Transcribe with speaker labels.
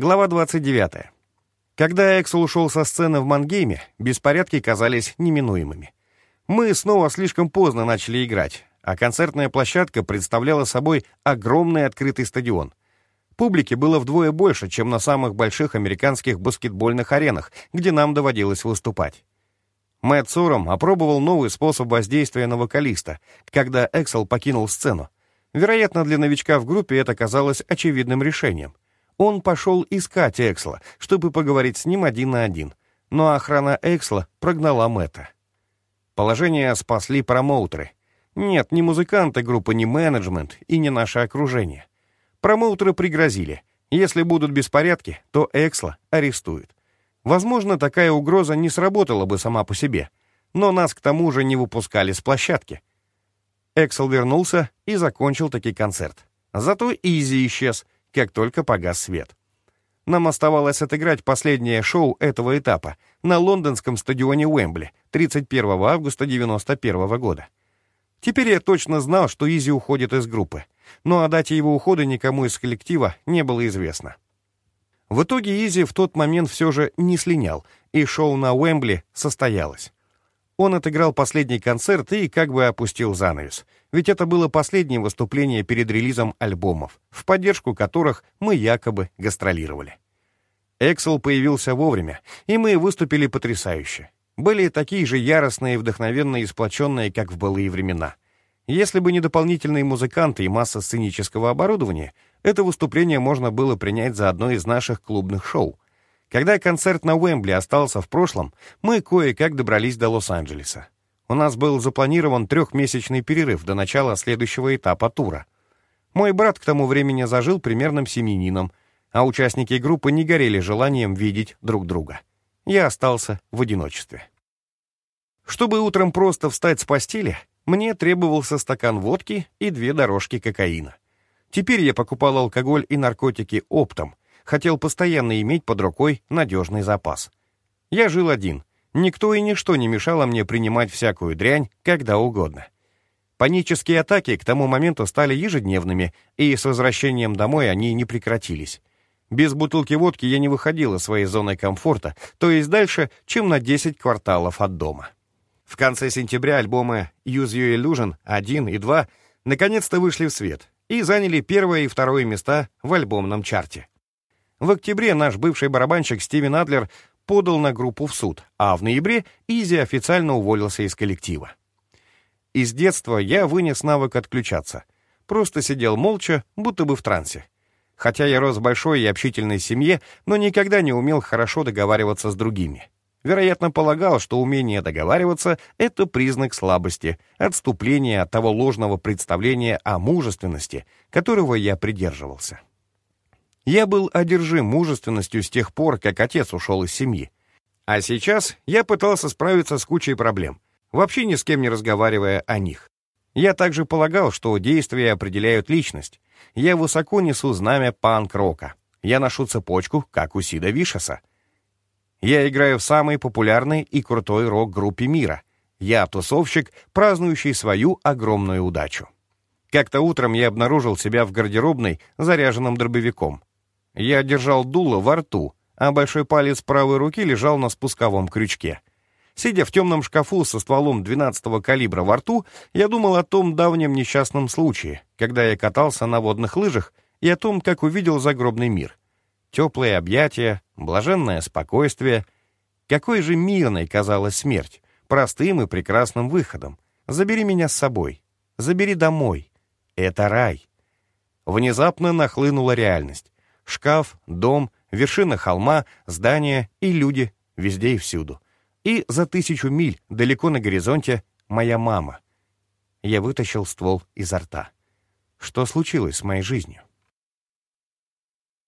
Speaker 1: Глава 29. Когда Эксел ушел со сцены в Мангейме, беспорядки казались неминуемыми. Мы снова слишком поздно начали играть, а концертная площадка представляла собой огромный открытый стадион. Публики было вдвое больше, чем на самых больших американских баскетбольных аренах, где нам доводилось выступать. Мэтт Сором опробовал новый способ воздействия на вокалиста, когда Эксел покинул сцену. Вероятно, для новичка в группе это казалось очевидным решением. Он пошел искать Эксла, чтобы поговорить с ним один на один, но охрана Эксла прогнала Мэтта. Положение спасли промоутеры. Нет, ни музыканты группы, ни менеджмент и не наше окружение. Промоутеры пригрозили. Если будут беспорядки, то Эксла арестуют. Возможно, такая угроза не сработала бы сама по себе, но нас к тому же не выпускали с площадки. Эксел вернулся и закончил таки концерт. Зато Изи исчез, как только погас свет. Нам оставалось отыграть последнее шоу этого этапа на лондонском стадионе Уэмбли 31 августа 1991 года. Теперь я точно знал, что Изи уходит из группы, но о дате его ухода никому из коллектива не было известно. В итоге Изи в тот момент все же не слинял, и шоу на Уэмбли состоялось. Он отыграл последний концерт и как бы опустил занавес, ведь это было последнее выступление перед релизом альбомов, в поддержку которых мы якобы гастролировали. Эксел появился вовремя, и мы выступили потрясающе. Были такие же яростные, вдохновенные и сплоченные, как в былые времена. Если бы не дополнительные музыканты и масса сценического оборудования — это выступление можно было принять за одно из наших клубных шоу. Когда концерт на Уэмбли остался в прошлом, мы кое-как добрались до Лос-Анджелеса. У нас был запланирован трехмесячный перерыв до начала следующего этапа тура. Мой брат к тому времени зажил примерным семьянином, а участники группы не горели желанием видеть друг друга. Я остался в одиночестве. Чтобы утром просто встать с постели, мне требовался стакан водки и две дорожки кокаина. Теперь я покупал алкоголь и наркотики оптом, хотел постоянно иметь под рукой надежный запас. Я жил один, никто и ничто не мешало мне принимать всякую дрянь когда угодно. Панические атаки к тому моменту стали ежедневными, и с возвращением домой они не прекратились. Без бутылки водки я не выходил из своей зоны комфорта, то есть дальше, чем на 10 кварталов от дома. В конце сентября альбомы Use Your Illusion 1 и 2 наконец-то вышли в свет, и заняли первое и второе места в альбомном чарте. В октябре наш бывший барабанщик Стивен Адлер подал на группу в суд, а в ноябре Изи официально уволился из коллектива. Из детства я вынес навык отключаться. Просто сидел молча, будто бы в трансе. Хотя я рос в большой и общительной семье, но никогда не умел хорошо договариваться с другими. Вероятно, полагал, что умение договариваться — это признак слабости, отступления от того ложного представления о мужественности, которого я придерживался. Я был одержим мужественностью с тех пор, как отец ушел из семьи. А сейчас я пытался справиться с кучей проблем, вообще ни с кем не разговаривая о них. Я также полагал, что действия определяют личность. Я высоко несу знамя панк-рока. Я ношу цепочку, как у Сида Вишеса. Я играю в самой популярной и крутой рок-группе мира. Я тусовщик, празднующий свою огромную удачу. Как-то утром я обнаружил себя в гардеробной, заряженным дробовиком. Я держал дуло во рту, а большой палец правой руки лежал на спусковом крючке. Сидя в темном шкафу со стволом 12-го калибра во рту, я думал о том давнем несчастном случае, когда я катался на водных лыжах, и о том, как увидел загробный мир. Теплые объятия, блаженное спокойствие. Какой же мирной казалась смерть, простым и прекрасным выходом. Забери меня с собой, забери домой. Это рай. Внезапно нахлынула реальность. Шкаф, дом, вершина холма, здания и люди везде и всюду. И за тысячу миль далеко на горизонте моя мама. Я вытащил ствол изо рта. Что случилось с моей жизнью?